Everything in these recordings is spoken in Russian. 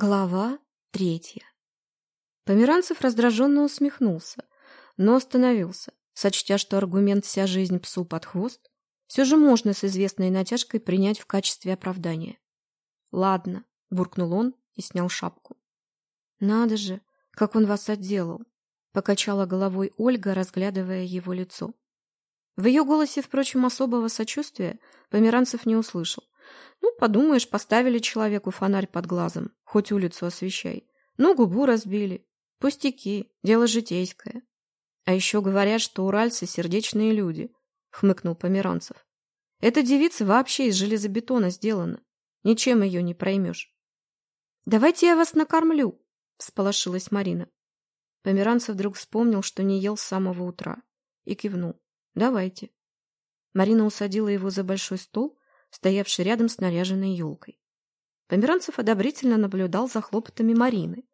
Глава третья. Померанцев раздраженно усмехнулся, но остановился, сочтя, что аргумент «вся жизнь псу под хвост» все же можно с известной натяжкой принять в качестве оправдания. «Ладно», — буркнул он и снял шапку. «Надо же, как он вас отделал!» — покачала головой Ольга, разглядывая его лицо. В ее голосе, впрочем, особого сочувствия Померанцев не услышал. Ну, подумаешь, поставили человеку фонарь под глазом, хоть улицу освещай. Ну, губу разбили. Пустяки, дело житейское. А еще говорят, что уральцы сердечные люди, хмыкнул Померанцев. Эта девица вообще из железобетона сделана. Ничем ее не проймешь. Давайте я вас накормлю, всполошилась Марина. Померанцев вдруг вспомнил, что не ел с самого утра, и кивнул. Давайте. Марина усадила его за большой стол, стоявший рядом с наряженной елкой. Померанцев одобрительно наблюдал за хлопотами Марины,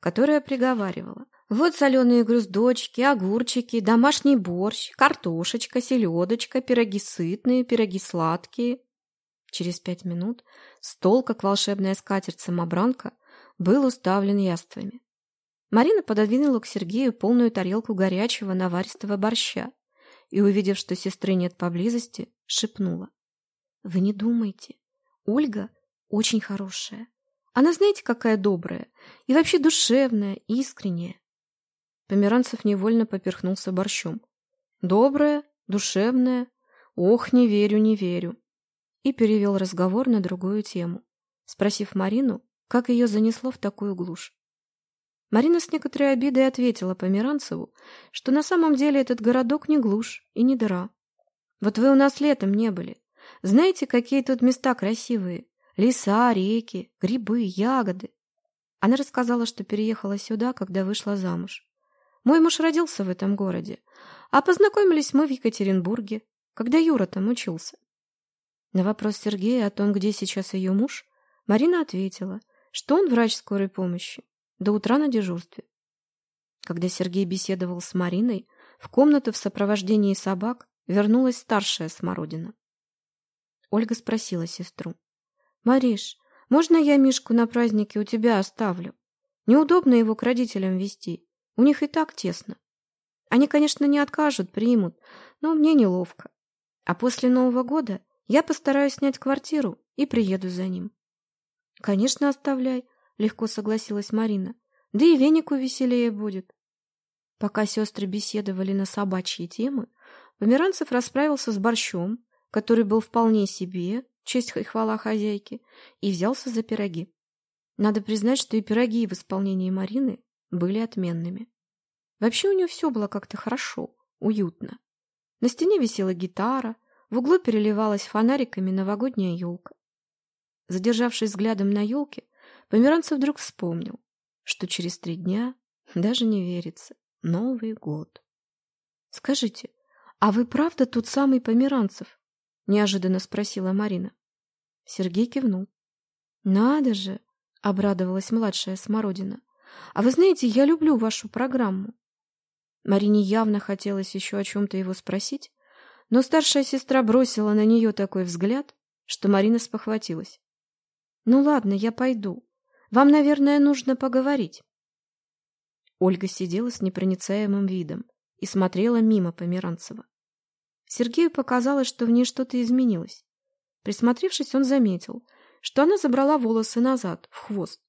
которая приговаривала. Вот соленые груздочки, огурчики, домашний борщ, картошечка, селедочка, пироги сытные, пироги сладкие. Через пять минут стол, как волшебная скатерть-самобранка, был уставлен яствами. Марина пододвинула к Сергею полную тарелку горячего наваристого борща и, увидев, что сестры нет поблизости, шепнула. Вы не думайте. Ольга очень хорошая. Она знаете, какая добрая. И вообще душевная, искренняя. Померанцев невольно поперхнулся борщом. Добрая, душевная. Ох, не верю, не верю. И перевел разговор на другую тему, спросив Марину, как ее занесло в такую глушь. Марина с некоторой обидой ответила Померанцеву, что на самом деле этот городок не глушь и не дыра. Вот вы у нас летом не были. Знаете, какие тут места красивые? Леса, реки, грибы, ягоды. Она рассказала, что переехала сюда, когда вышла замуж. Мой муж родился в этом городе, а познакомились мы в Екатеринбурге, когда Юра там учился. На вопрос Сергея о том, где сейчас ее муж, Марина ответила, что он врач скорой помощи, до утра на дежурстве. Когда Сергей беседовал с Мариной, в комнату в сопровождении собак вернулась старшая Смородина. Ольга спросила сестру. «Мариш, можно я Мишку на празднике у тебя оставлю? Неудобно его к родителям вести. У них и так тесно. Они, конечно, не откажут, примут, но мне неловко. А после Нового года я постараюсь снять квартиру и приеду за ним». «Конечно, оставляй», — легко согласилась Марина. «Да и венику веселее будет». Пока сестры беседовали на собачьи темы, Померанцев расправился с борщом, который был вполне себе, честь и хвала хозяйки, и взялся за пироги. Надо признать, что и пироги в исполнении Марины были отменными. Вообще у нее все было как-то хорошо, уютно. На стене висела гитара, в углу переливалась фонариками новогодняя елка. Задержавшись взглядом на елке, Померанцев вдруг вспомнил, что через три дня, даже не верится, Новый год. «Скажите, а вы правда тот самый Померанцев?» — неожиданно спросила Марина. Сергей кивнул. «Надо же!» — обрадовалась младшая Смородина. «А вы знаете, я люблю вашу программу». Марине явно хотелось еще о чем-то его спросить, но старшая сестра бросила на нее такой взгляд, что Марина спохватилась. «Ну ладно, я пойду. Вам, наверное, нужно поговорить». Ольга сидела с непроницаемым видом и смотрела мимо Померанцева. Сергею показалось, что в ней что-то изменилось. Присмотревшись, он заметил, что она забрала волосы назад, в хвост,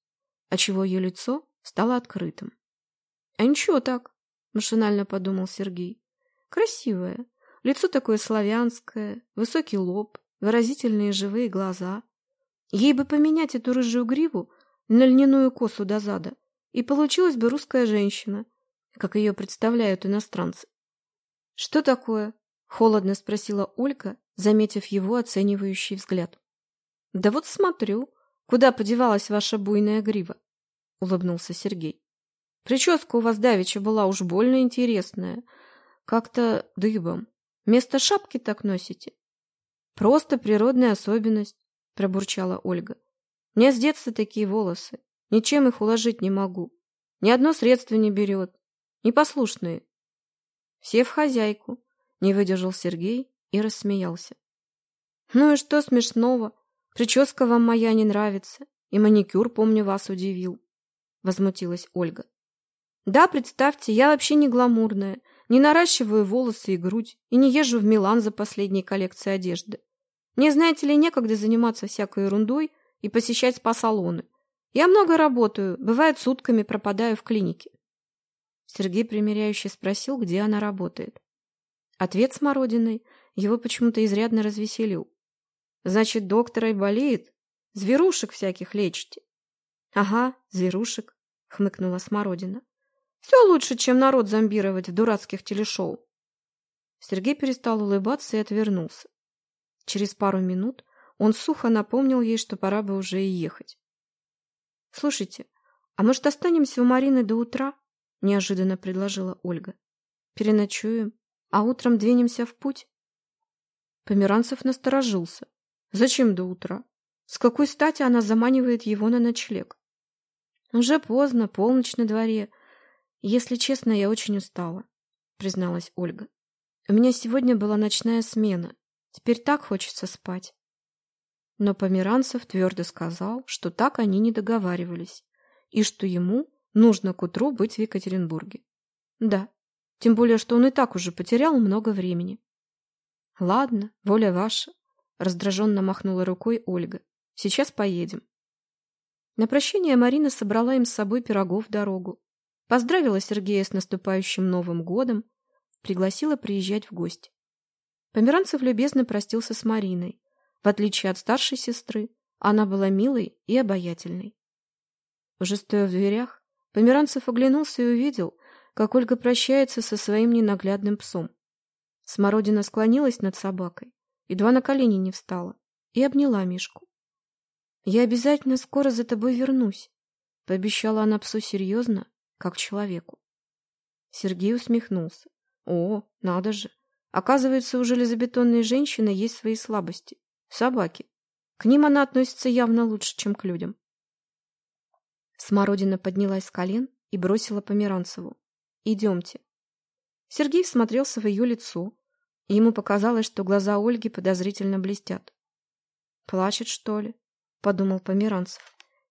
отчего ее лицо стало открытым. — А ничего так, — машинально подумал Сергей. — Красивое, лицо такое славянское, высокий лоб, выразительные живые глаза. Ей бы поменять эту рыжую гриву на льняную косу до зада, и получилась бы русская женщина, как ее представляют иностранцы. — Что такое? Холодно спросила Ольга, заметив его оценивающий взгляд. Да вот смотрю, куда подевалась ваша буйная грива, улыбнулся Сергей. Прическа у вас давеча была уж больно интересная. Как-то дыбом. Вместо шапки так носите. Просто природная особенность, пробурчала Ольга. Меня с детства такие волосы. Ничем их уложить не могу. Ни одно средство не берет. Непослушные. Все в хозяйку. Не выдержал Сергей и рассмеялся. «Ну и что смешного? Прическа вам моя не нравится. И маникюр, помню, вас удивил. Возмутилась Ольга. Да, представьте, я вообще не гламурная. Не наращиваю волосы и грудь. И не езжу в Милан за последней коллекцией одежды. Мне, знаете ли, некогда заниматься всякой ерундой и посещать спа-салоны. Я много работаю, бывает сутками пропадаю в клинике. Сергей примиряюще спросил, где она работает. Ответ Смородиной его почему-то изрядно развеселил. Значит, доктора и болеет? Зверушек всяких лечите? Ага, зверушек, хмыкнула Смородина. Все лучше, чем народ зомбировать в дурацких телешоу. Сергей перестал улыбаться и отвернулся. Через пару минут он сухо напомнил ей, что пора бы уже и ехать. «Слушайте, а может, останемся у Марины до утра?» — неожиданно предложила Ольга. «Переночуем, а утром двинемся в путь?» Померанцев насторожился. «Зачем до утра? С какой стати она заманивает его на ночлег?» «Уже поздно, полночь на дворе. Если честно, я очень устала», — призналась Ольга. «У меня сегодня была ночная смена. Теперь так хочется спать». Но Померанцев твердо сказал, что так они не договаривались, и что ему нужно к утру быть в Екатеринбурге. Да, тем более, что он и так уже потерял много времени. Ладно, воля ваша, раздраженно махнула рукой Ольга. Сейчас поедем. На прощание Марина собрала им с собой пирогов в дорогу, поздравила Сергея с наступающим Новым годом, пригласила приезжать в гости. Померанцев любезно простился с Мариной, в отличие от старшей сестры, она была милой и обаятельной. Уже стоя в дверях, Померанцев оглянулся и увидел, как Ольга прощается со своим ненаглядным псом. Смородина склонилась над собакой, едва на колени не встала, и обняла Мишку. «Я обязательно скоро за тобой вернусь», — пообещала она псу серьезно, как человеку. Сергей усмехнулся. «О, надо же! Оказывается, у железобетонной женщины есть свои слабости. Собаки. К ним она относится явно лучше, чем к людям. Смородина поднялась с колен и бросила Померанцеву. «Идемте». Сергей всмотрелся в ее лицо, и ему показалось, что глаза Ольги подозрительно блестят. «Плачет, что ли?» — подумал Померанцев.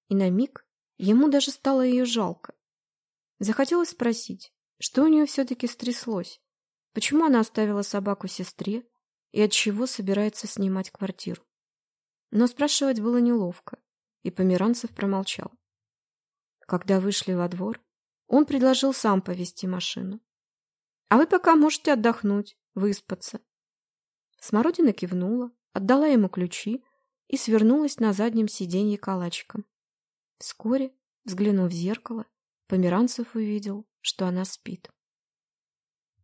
И на миг ему даже стало ее жалко. Захотелось спросить, что у нее все-таки стряслось, почему она оставила собаку сестре, и от чего собирается снимать квартиру. Но спрашивать было неловко, и Померанцев промолчал. Когда вышли во двор, он предложил сам повести машину. «А вы пока можете отдохнуть, выспаться». Смородина кивнула, отдала ему ключи и свернулась на заднем сиденье калачиком. Вскоре, взглянув в зеркало, Померанцев увидел, что она спит.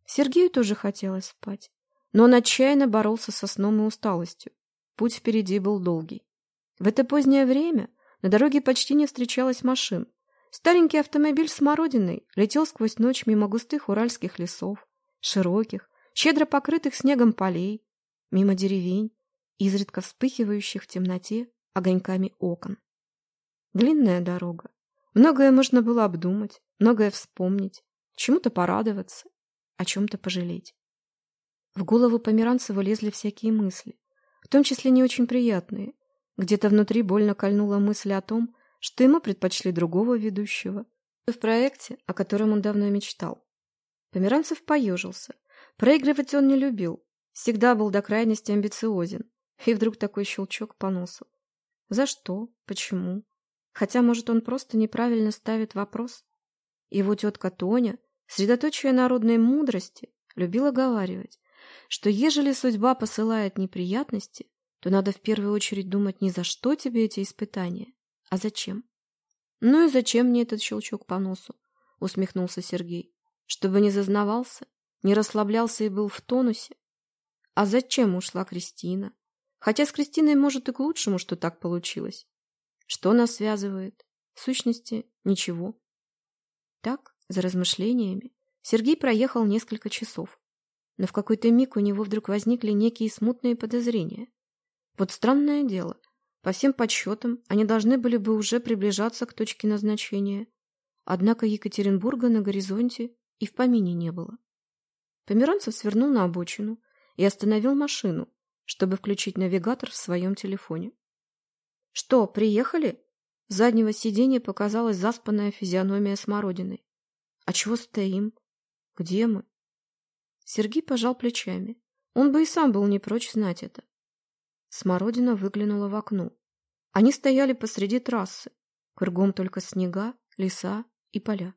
Сергею тоже хотелось спать. Но он отчаянно боролся со сном и усталостью. Путь впереди был долгий. В это позднее время на дороге почти не встречалось машин. Старенький автомобиль с Смородиной летел сквозь ночь мимо густых уральских лесов, широких, щедро покрытых снегом полей, мимо деревень, изредка вспыхивающих в темноте огоньками окон. Длинная дорога. Многое можно было обдумать, многое вспомнить, чему-то порадоваться, о чем-то пожалеть. В голову Померанцева лезли всякие мысли, в том числе не очень приятные. Где-то внутри больно кольнула мысль о том, что ему предпочли другого ведущего в проекте, о котором он давно мечтал. Померанцев поежился. Проигрывать он не любил, всегда был до крайности амбициозен. И вдруг такой щелчок по носу. За что? Почему? Хотя, может, он просто неправильно ставит вопрос? Его тетка Тоня, средоточие народной мудрости, любила говаривать, что ежели судьба посылает неприятности, то надо в первую очередь думать не за что тебе эти испытания, а зачем. Ну и зачем мне этот щелчок по носу? Усмехнулся Сергей. Чтобы не зазнавался, не расслаблялся и был в тонусе. А зачем ушла Кристина? Хотя с Кристиной, может, и к лучшему, что так получилось. Что нас связывает? В сущности, ничего. Так, за размышлениями, Сергей проехал несколько часов но в какой-то миг у него вдруг возникли некие смутные подозрения. Вот странное дело. По всем подсчетам, они должны были бы уже приближаться к точке назначения. Однако Екатеринбурга на горизонте и в помине не было. Померанцев свернул на обочину и остановил машину, чтобы включить навигатор в своем телефоне. «Что, приехали?» С заднего сиденья показалась заспанная физиономия смородиной. «А чего стоим? Где мы?» Сергей пожал плечами. Он бы и сам был не прочь знать это. Смородина выглянула в окно. Они стояли посреди трассы. Кругом только снега, леса и поля.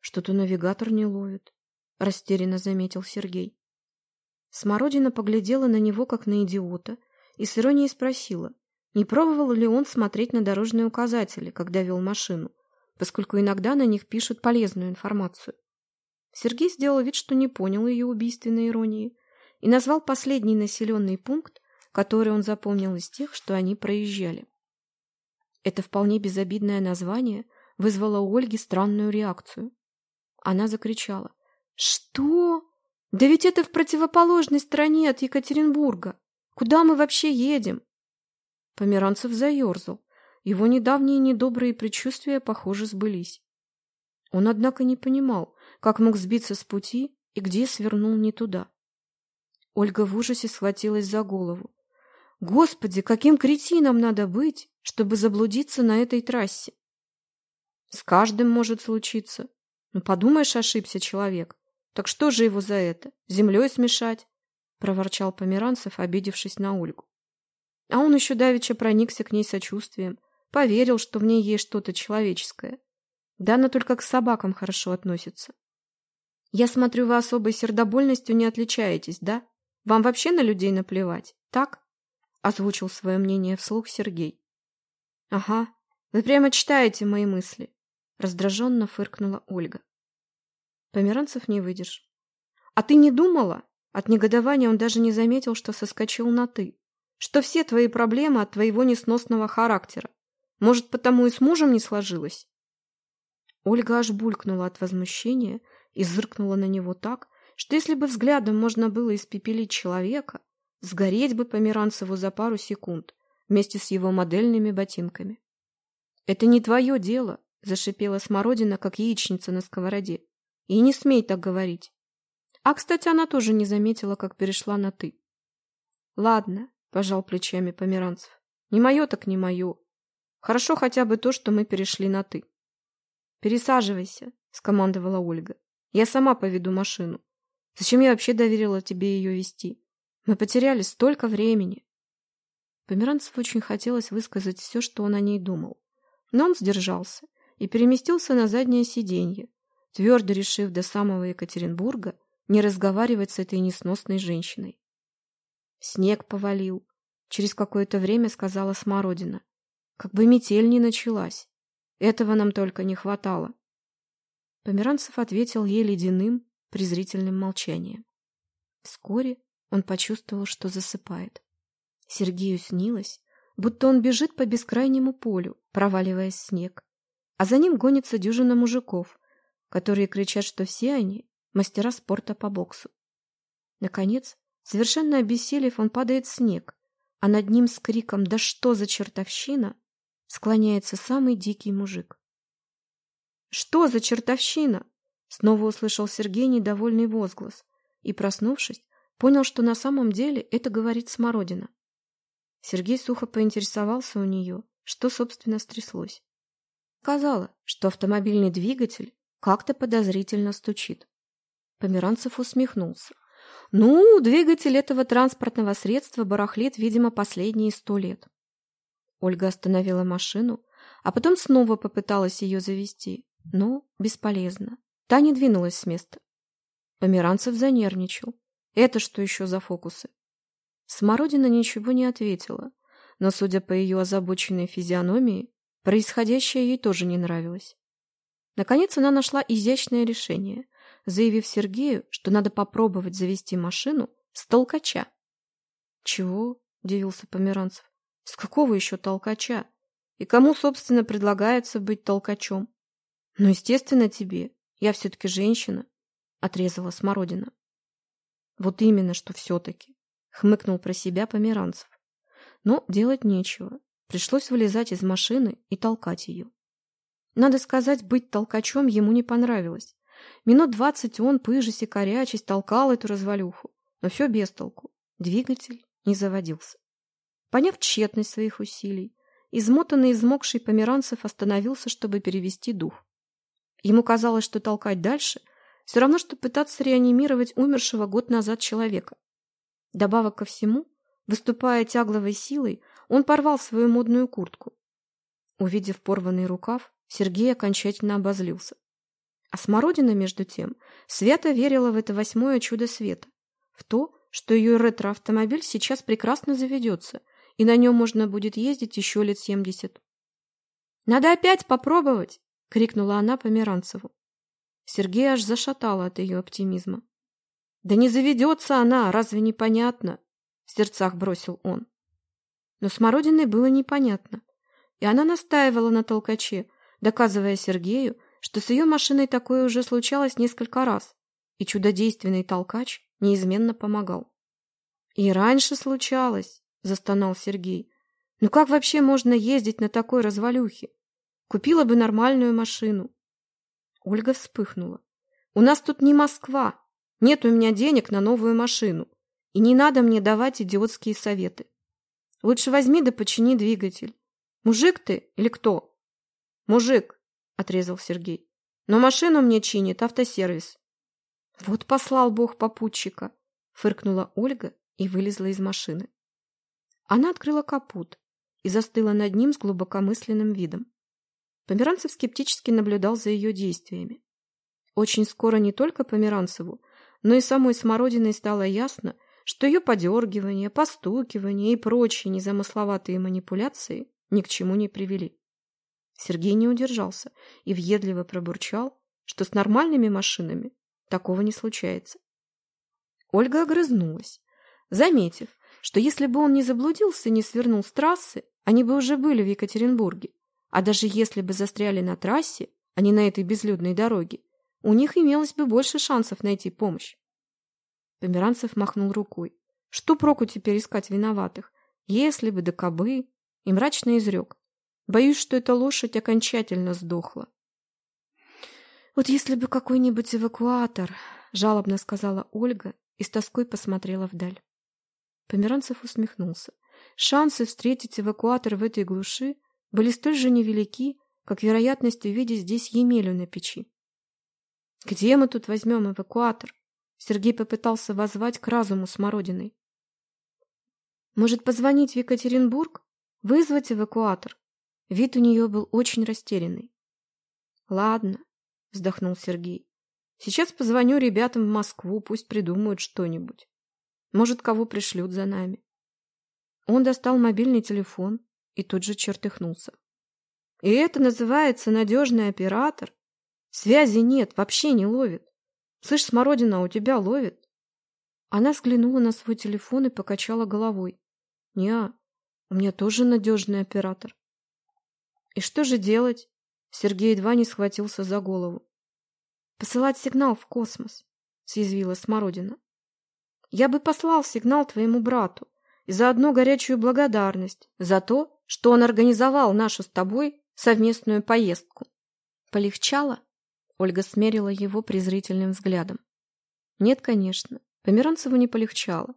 Что-то навигатор не ловит, растерянно заметил Сергей. Смородина поглядела на него, как на идиота, и с иронией спросила, не пробовал ли он смотреть на дорожные указатели, когда вел машину, поскольку иногда на них пишут полезную информацию. Сергей сделал вид, что не понял ее убийственной иронии, и назвал последний населенный пункт, который он запомнил из тех, что они проезжали. Это вполне безобидное название вызвало у Ольги странную реакцию. Она закричала. «Что? Да ведь это в противоположной стороне от Екатеринбурга! Куда мы вообще едем?» Померанцев заерзал. Его недавние недобрые предчувствия, похоже, сбылись. Он, однако, не понимал, как мог сбиться с пути и где свернул не туда. Ольга в ужасе схватилась за голову. Господи, каким кретином надо быть, чтобы заблудиться на этой трассе? С каждым может случиться. Ну, подумаешь, ошибся человек. Так что же его за это? Землей смешать? Проворчал Померанцев, обидевшись на Ольгу. А он еще давеча проникся к ней сочувствием, поверил, что в ней есть что-то человеческое. Да она только к собакам хорошо относится. Я смотрю, вы особой сердобольностью не отличаетесь, да? Вам вообще на людей наплевать, так? Озвучил свое мнение вслух Сергей. Ага, вы прямо читаете мои мысли. Раздраженно фыркнула Ольга. Померанцев не выдержал. А ты не думала? От негодования он даже не заметил, что соскочил на «ты». Что все твои проблемы от твоего несносного характера. Может, потому и с мужем не сложилось? Ольга аж булькнула от возмущения и зыркнула на него так, что если бы взглядом можно было испепелить человека, сгореть бы Померанцеву за пару секунд вместе с его модельными ботинками. «Это не твое дело», — зашипела смородина, как яичница на сковороде. «И не смей так говорить». А, кстати, она тоже не заметила, как перешла на «ты». «Ладно», — пожал плечами Померанцев. «Не мое так не мое. Хорошо хотя бы то, что мы перешли на «ты». «Пересаживайся», — скомандовала Ольга. «Я сама поведу машину. Зачем я вообще доверила тебе ее вести? Мы потеряли столько времени». Померанцеву очень хотелось высказать все, что он о ней думал. Но он сдержался и переместился на заднее сиденье, твердо решив до самого Екатеринбурга не разговаривать с этой несносной женщиной. Снег повалил. Через какое-то время сказала Смородина. Как бы метель не началась. Этого нам только не хватало. Померанцев ответил ей ледяным, презрительным молчанием. Вскоре он почувствовал, что засыпает. Сергею снилось, будто он бежит по бескрайнему полю, проваливаясь в снег, а за ним гонится дюжина мужиков, которые кричат, что все они — мастера спорта по боксу. Наконец, совершенно обессилев, он падает в снег, а над ним с криком «Да что за чертовщина!» склоняется самый дикий мужик. «Что за чертовщина?» Снова услышал Сергей недовольный возглас и, проснувшись, понял, что на самом деле это говорит Смородина. Сергей сухо поинтересовался у нее, что, собственно, стряслось. Сказала, что автомобильный двигатель как-то подозрительно стучит. Померанцев усмехнулся. Ну, двигатель этого транспортного средства барахлит, видимо, последние сто лет. Ольга остановила машину, а потом снова попыталась ее завести, но бесполезно. Та не двинулась с места. Померанцев занервничал. Это что еще за фокусы? Смородина ничего не ответила, но, судя по ее озабоченной физиономии, происходящее ей тоже не нравилось. Наконец она нашла изящное решение, заявив Сергею, что надо попробовать завести машину с толкача. «Чего?» – удивился Померанцев. С какого еще толкача? И кому, собственно, предлагается быть толкачом? Ну, естественно, тебе. Я все-таки женщина, — отрезала Смородина. Вот именно, что все-таки, — хмыкнул про себя Померанцев. Но делать нечего. Пришлось вылезать из машины и толкать ее. Надо сказать, быть толкачом ему не понравилось. Минут двадцать он, пыжись и корячись, толкал эту развалюху. Но все без толку. Двигатель не заводился. Поняв тщетность своих усилий измотанный и измокший Померанцев остановился, чтобы перевести дух. Ему казалось, что толкать дальше все равно, что пытаться реанимировать умершего год назад человека. Добавок ко всему, выступая тягловой силой, он порвал свою модную куртку. Увидев порванный рукав, Сергей окончательно обозлился. А Смородина, между тем, свято верила в это восьмое чудо света, в то, что ее ретро-автомобиль сейчас прекрасно заведется, и на нем можно будет ездить еще лет семьдесят. «Надо опять попробовать!» — крикнула она Померанцеву. Сергей аж зашатала от ее оптимизма. «Да не заведется она, разве не понятно?» — в сердцах бросил он. Но Смородиной было непонятно, и она настаивала на толкаче, доказывая Сергею, что с ее машиной такое уже случалось несколько раз, и чудодейственный толкач неизменно помогал. «И раньше случалось», — застонал Сергей. «Ну как вообще можно ездить на такой развалюхе? Купила бы нормальную машину». Ольга вспыхнула. «У нас тут не Москва. Нет у меня денег на новую машину. И не надо мне давать идиотские советы. Лучше возьми да почини двигатель. Мужик ты или кто?» «Мужик», — отрезал Сергей. «Но машину мне чинит автосервис». «Вот послал бог попутчика», — фыркнула Ольга и вылезла из машины. Она открыла капот и застыла над ним с глубокомысленным видом. Померанцев скептически наблюдал за ее действиями. Очень скоро не только Померанцеву, но и самой Смородиной стало ясно, что ее подергивание, постукивание и прочие незамысловатые манипуляции ни к чему не привели. Сергей не удержался и въедливо пробурчал, что с нормальными машинами такого не случается. Ольга огрызнулась, заметив, что если бы он не заблудился и не свернул с трассы, они бы уже были в Екатеринбурге. А даже если бы застряли на трассе, а не на этой безлюдной дороге, у них имелось бы больше шансов найти помощь. Померанцев махнул рукой. Что проку теперь искать виноватых? Если бы да кобы. И мрачно изрек. Боюсь, что эта лошадь окончательно сдохла. «Вот если бы какой-нибудь эвакуатор», — жалобно сказала Ольга и с тоской посмотрела вдаль. Померанцев усмехнулся. Шансы встретить эвакуатор в этой глуши были столь же невелики, как вероятность увидеть здесь Емелю на печи. «Где мы тут возьмем эвакуатор?» Сергей попытался воззвать к разуму Смородиной. «Может, позвонить в Екатеринбург? Вызвать эвакуатор?» Вид у нее был очень растерянный. «Ладно», — вздохнул Сергей. «Сейчас позвоню ребятам в Москву, пусть придумают что-нибудь. Может, кого пришлют за нами». Он достал мобильный телефон, и тут же чертыхнулся. И это называется надежный оператор? Связи нет, вообще не ловит. Слышь, Смородина, у тебя ловит? Она взглянула на свой телефон и покачала головой. Неа, у меня тоже надежный оператор. И что же делать? Сергей едва не схватился за голову. Посылать сигнал в космос, съязвила Смородина. Я бы послал сигнал твоему брату и заодно горячую благодарность за то, что он организовал нашу с тобой совместную поездку. Полегчало? Ольга смерила его презрительным взглядом. Нет, конечно, Померанцеву не полегчало.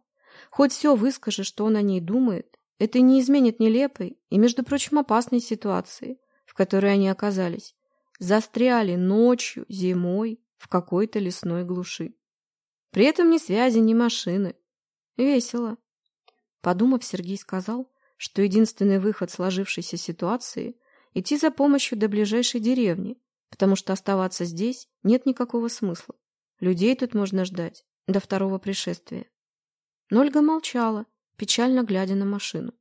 Хоть все выскажи, что он о ней думает, это не изменит нелепой и, между прочим, опасной ситуации, в которой они оказались. Застряли ночью, зимой, в какой-то лесной глуши. При этом ни связи, ни машины. Весело. Подумав, Сергей сказал, что единственный выход сложившейся ситуации – идти за помощью до ближайшей деревни, потому что оставаться здесь нет никакого смысла. Людей тут можно ждать до второго пришествия. Но Ольга молчала, печально глядя на машину.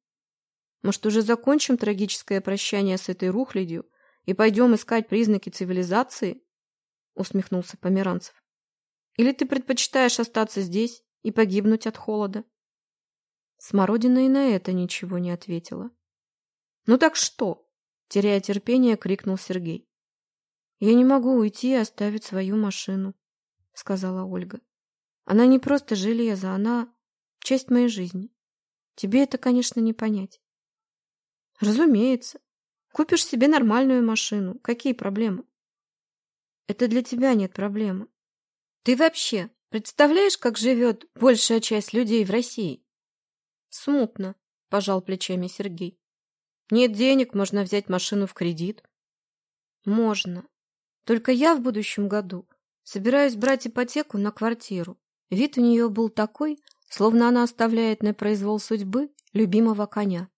«Может, уже закончим трагическое прощание с этой рухлядью и пойдем искать признаки цивилизации?» — усмехнулся Померанцев. «Или ты предпочитаешь остаться здесь и погибнуть от холода?» Смородина и на это ничего не ответила. «Ну так что?» — теряя терпение, крикнул Сергей. «Я не могу уйти и оставить свою машину», — сказала Ольга. «Она не просто железо, она часть моей жизни. Тебе это, конечно, не понять». «Разумеется. Купишь себе нормальную машину. Какие проблемы?» «Это для тебя нет проблемы. Ты вообще представляешь, как живет большая часть людей в России?» Смутно, пожал плечами Сергей. Нет денег, можно взять машину в кредит. Можно. Только я в будущем году собираюсь брать ипотеку на квартиру. Вид у нее был такой, словно она оставляет на произвол судьбы любимого коня.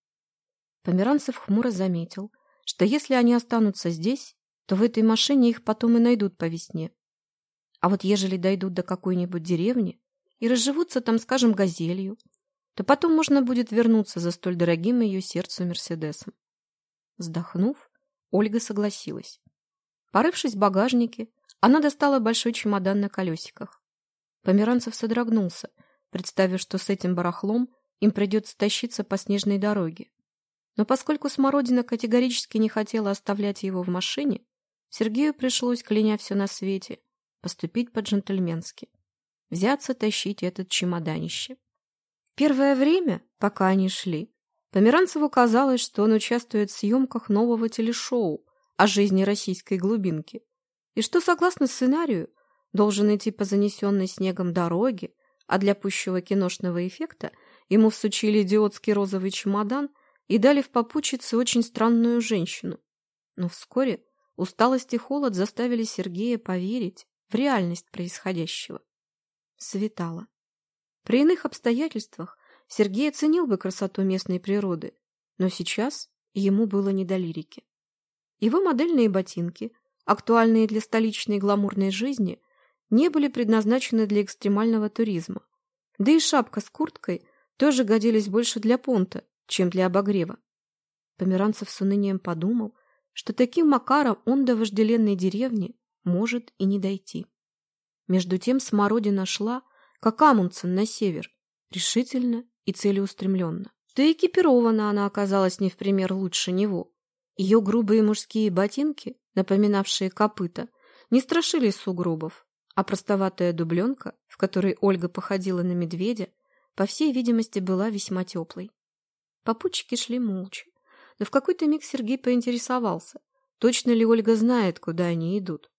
Померанцев хмуро заметил, что если они останутся здесь, то в этой машине их потом и найдут по весне. А вот ежели дойдут до какой-нибудь деревни и разживутся там, скажем, газелью, то потом можно будет вернуться за столь дорогим ее сердцу Мерседесом. Вздохнув, Ольга согласилась. Порывшись в багажнике, она достала большой чемодан на колесиках. Померанцев содрогнулся, представив, что с этим барахлом им придется тащиться по снежной дороге. Но поскольку Смородина категорически не хотела оставлять его в машине, Сергею пришлось, кляня все на свете, поступить по-джентльменски. Взяться тащить этот чемоданище. Первое время, пока они шли, Померанцеву казалось, что он участвует в съемках нового телешоу о жизни российской глубинки, и что, согласно сценарию, должен идти по занесенной снегом дороге, а для пущего киношного эффекта ему всучили идиотский розовый чемодан и дали в попутчице очень странную женщину. Но вскоре усталость и холод заставили Сергея поверить в реальность происходящего. Светало. При иных обстоятельствах Сергей оценил бы красоту местной природы, но сейчас ему было не до лирики. Его модельные ботинки, актуальные для столичной гламурной жизни, не были предназначены для экстремального туризма. Да и шапка с курткой тоже годились больше для понта, чем для обогрева. Померанцев с унынием подумал, что таким макаром он до вожделенной деревни может и не дойти. Между тем Смородина шла, как Амундсен на север, решительно и целеустремленно. Да экипирована она оказалась не в пример лучше него. Ее грубые мужские ботинки, напоминавшие копыта, не страшили сугробов, а простоватая дубленка, в которой Ольга походила на медведя, по всей видимости, была весьма теплой. Попутчики шли молча, но в какой-то миг Сергей поинтересовался, точно ли Ольга знает, куда они идут.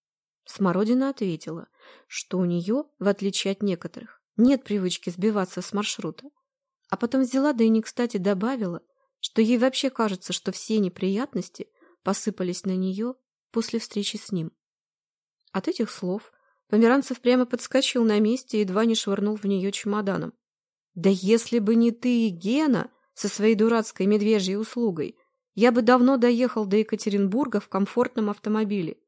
Смородина ответила, что у нее, в отличие от некоторых, нет привычки сбиваться с маршрута. А потом взяла, да и не кстати добавила, что ей вообще кажется, что все неприятности посыпались на нее после встречи с ним. От этих слов Померанцев прямо подскочил на месте и едва не швырнул в нее чемоданом. «Да если бы не ты и Гена со своей дурацкой медвежьей услугой, я бы давно доехал до Екатеринбурга в комфортном автомобиле.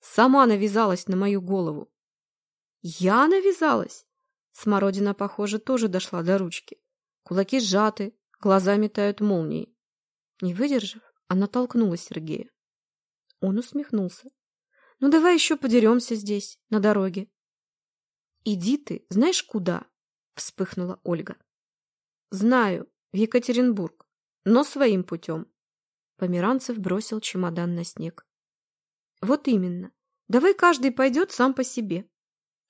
Сама навязалась на мою голову. Я навязалась? Смородина, похоже, тоже дошла до ручки. Кулаки сжаты, глаза метают молнии. Не выдержав, она толкнула Сергея. Он усмехнулся. «Ну, давай еще подеремся здесь, на дороге». «Иди ты, знаешь куда?» — вспыхнула Ольга. «Знаю, в Екатеринбург, но своим путем». Померанцев бросил чемодан на снег. Вот именно. Давай каждый пойдет сам по себе.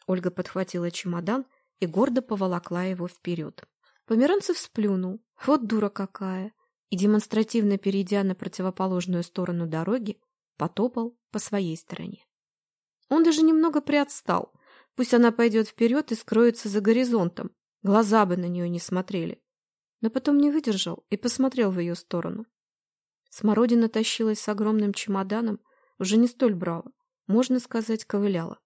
Ольга подхватила чемодан и гордо поволокла его вперед. Померанцев сплюнул. Вот дура какая! И, демонстративно перейдя на противоположную сторону дороги, потопал по своей стороне. Он даже немного приотстал. Пусть она пойдет вперед и скроется за горизонтом. Глаза бы на нее не смотрели. Но потом не выдержал и посмотрел в ее сторону. Смородина тащилась с огромным чемоданом, уже не столь браво, можно сказать, ковыляла.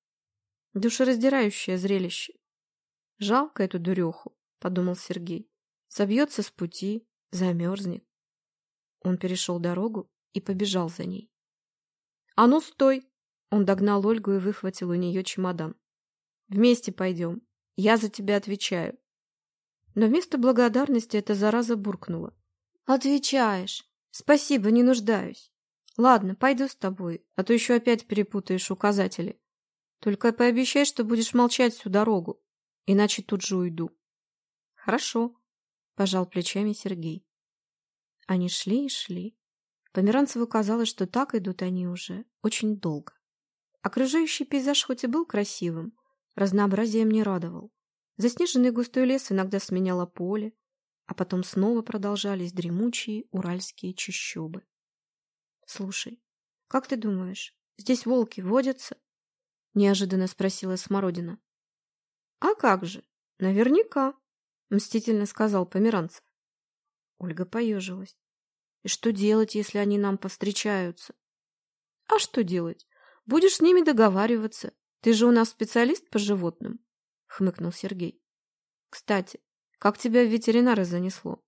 Душераздирающее зрелище. Жалко эту дуреху, подумал Сергей. Собьется с пути, замерзнет. Он перешел дорогу и побежал за ней. «А ну, стой!» Он догнал Ольгу и выхватил у нее чемодан. «Вместе пойдем. Я за тебя отвечаю». Но вместо благодарности эта зараза буркнула. «Отвечаешь. Спасибо, не нуждаюсь. Ладно, пойду с тобой, а то еще опять перепутаешь указатели. Только пообещай, что будешь молчать всю дорогу, иначе тут же уйду. Хорошо, пожал плечами Сергей. Они шли и шли. Померанцеву казалось, что так идут они уже очень долго. Окружающий пейзаж хоть и был красивым, разнообразием не радовал. Заснеженный густой лес иногда сменяло поле, а потом снова продолжались дремучие уральские чащобы. «Слушай, как ты думаешь, здесь волки водятся?» — неожиданно спросила Смородина. «А как же? Наверняка», — мстительно сказал Померанцев. Ольга поежилась. И что делать, если они нам повстречаются? А что делать? Будешь с ними договариваться. Ты же у нас специалист по животным, хмыкнул Сергей. Кстати, как тебя в ветеринары занесло?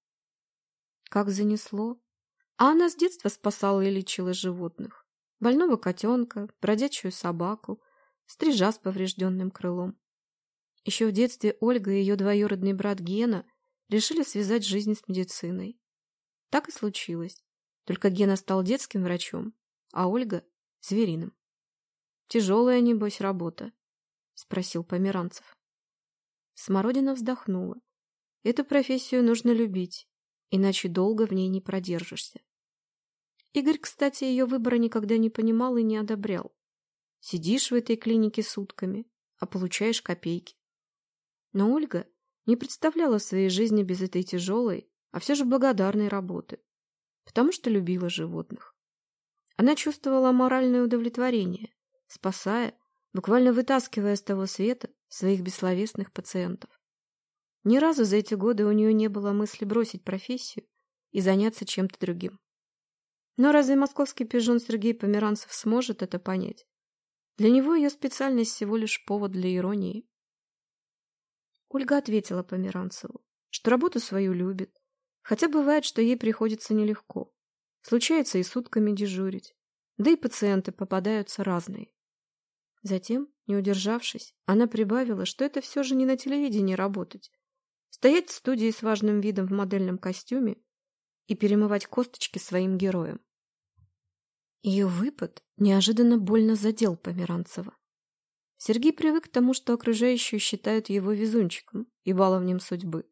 Как занесло? А она с детства спасала и лечила животных. Больного котенка, бродячую собаку, стрижа с поврежденным крылом. Еще в детстве Ольга и ее двоюродный брат Гена решили связать жизнь с медициной. Так и случилось. Только Гена стал детским врачом, а Ольга — звериным. «Тяжелая, небось, работа?» — спросил Померанцев. Смородина вздохнула. «Эту профессию нужно любить, иначе долго в ней не продержишься». Игорь, кстати, ее выбора никогда не понимал и не одобрял. Сидишь в этой клинике сутками, а получаешь копейки. Но Ольга не представляла своей жизни без этой тяжелой, а все же благодарной работы, потому что любила животных. Она чувствовала моральное удовлетворение, спасая, буквально вытаскивая с того света своих бессловесных пациентов. Ни разу за эти годы у нее не было мысли бросить профессию и заняться чем-то другим. Но разве московский пижон Сергей Померанцев сможет это понять? Для него ее специальность всего лишь повод для иронии. Ольга ответила Померанцеву, что работу свою любит, хотя бывает, что ей приходится нелегко. Случается и сутками дежурить, да и пациенты попадаются разные. Затем, не удержавшись, она прибавила, что это все же не на телевидении работать. Стоять в студии с важным видом в модельном костюме и перемывать косточки своим героям. Ее выпад неожиданно больно задел Померанцева. Сергей привык к тому, что окружающие считают его везунчиком и баловнем судьбы.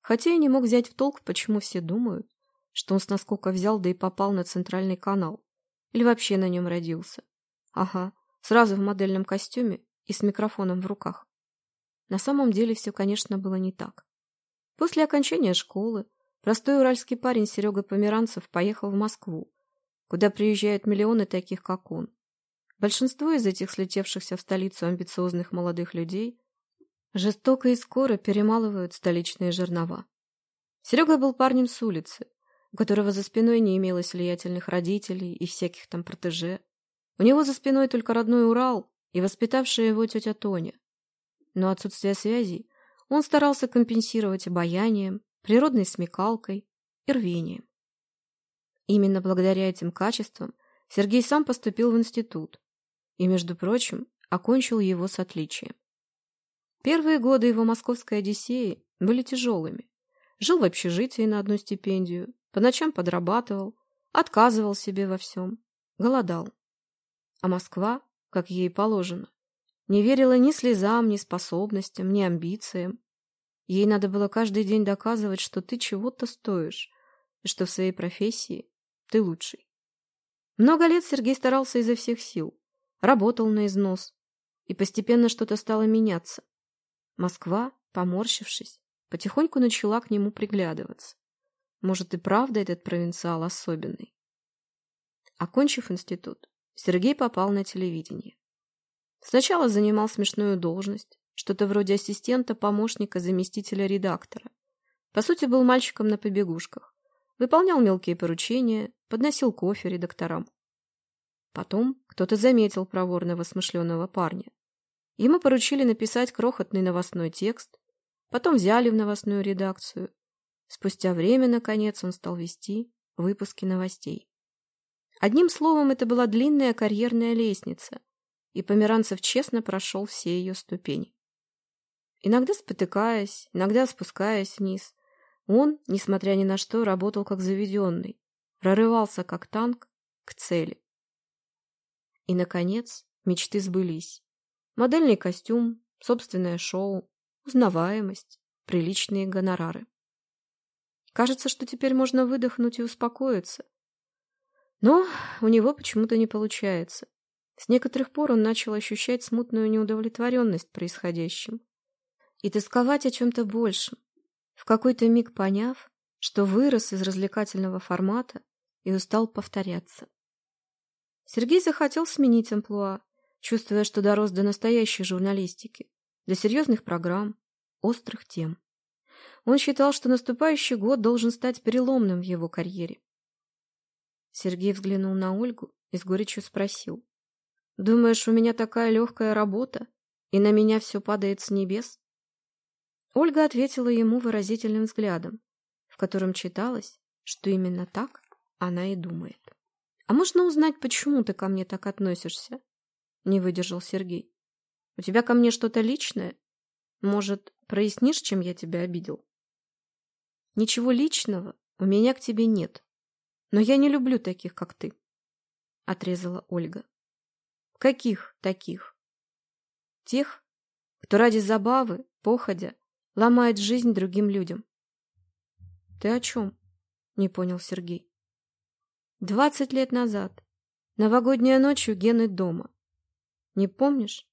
Хотя и не мог взять в толк, почему все думают, что он с наскока взял, да и попал на центральный канал. Или вообще на нем родился. Ага, сразу в модельном костюме и с микрофоном в руках. На самом деле все, конечно, было не так. После окончания школы простой уральский парень Серега Померанцев поехал в Москву, куда приезжают миллионы таких, как он. Большинство из этих слетевшихся в столицу амбициозных молодых людей жестоко и скоро перемалывают столичные жернова. Серега был парнем с улицы, у которого за спиной не имелось влиятельных родителей и всяких там протеже. У него за спиной только родной Урал и воспитавшая его тетя Тоня. Но отсутствие связей он старался компенсировать обаянием, природной смекалкой и рвением. Именно благодаря этим качествам Сергей сам поступил в институт и, между прочим, окончил его с отличием. Первые годы его московской Одиссеи были тяжелыми. Жил в общежитии на одну стипендию, по ночам подрабатывал, отказывал себе во всем, голодал. А Москва, как ей положено, не верила ни слезам, ни способностям, ни амбициям. Ей надо было каждый день доказывать, что ты чего-то стоишь, и что в своей профессии ты лучший. Много лет Сергей старался изо всех сил, работал на износ, и постепенно что-то стало меняться. Москва, поморщившись, потихоньку начала к нему приглядываться. Может, и правда этот провинциал особенный. Окончив институт, Сергей попал на телевидение. Сначала занимал смешную должность, что-то вроде ассистента, помощника, заместителя редактора. По сути, был мальчиком на побегушках. Выполнял мелкие поручения, подносил кофе редакторам. Потом кто-то заметил проворного смышленого парня. Ему поручили написать крохотный новостной текст, потом взяли в новостную редакцию. Спустя время, наконец, он стал вести выпуски новостей. Одним словом, это была длинная карьерная лестница, и Померанцев честно прошел все ее ступени. Иногда спотыкаясь, иногда спускаясь вниз, он, несмотря ни на что, работал как заведенный, прорывался как танк к цели. И, наконец, мечты сбылись. Модельный костюм, собственное шоу, узнаваемость, приличные гонорары. Кажется, что теперь можно выдохнуть и успокоиться. Но у него почему-то не получается. С некоторых пор он начал ощущать смутную неудовлетворенность происходящим и тосковать о чем-то большем, в какой-то миг поняв, что вырос из развлекательного формата и устал повторяться. Сергей захотел сменить амплуа, чувствуя, что дорос до настоящей журналистики, до серьезных программ, острых тем. Он считал, что наступающий год должен стать переломным в его карьере. Сергей взглянул на Ольгу и с горечью спросил. «Думаешь, у меня такая легкая работа, и на меня все падает с небес?» Ольга ответила ему выразительным взглядом, в котором читалось, что именно так она и думает. «А можно узнать, почему ты ко мне так относишься?» — не выдержал Сергей. «У тебя ко мне что-то личное? Может, прояснишь, чем я тебя обидел?» «Ничего личного у меня к тебе нет, но я не люблю таких, как ты», — отрезала Ольга. «Каких таких?» «Тех, кто ради забавы, походя, ломает жизнь другим людям». «Ты о чем?» — не понял Сергей. Двадцать лет назад. Новогодняя ночь у Гены дома. Не помнишь?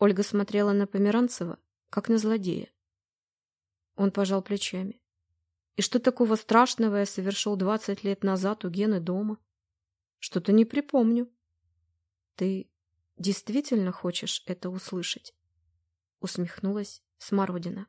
Ольга смотрела на Померанцева, как на злодея. Он пожал плечами. И что такого страшного я совершил двадцать лет назад у Гены дома? Что-то не припомню. Ты действительно хочешь это услышать? Усмехнулась Смородина.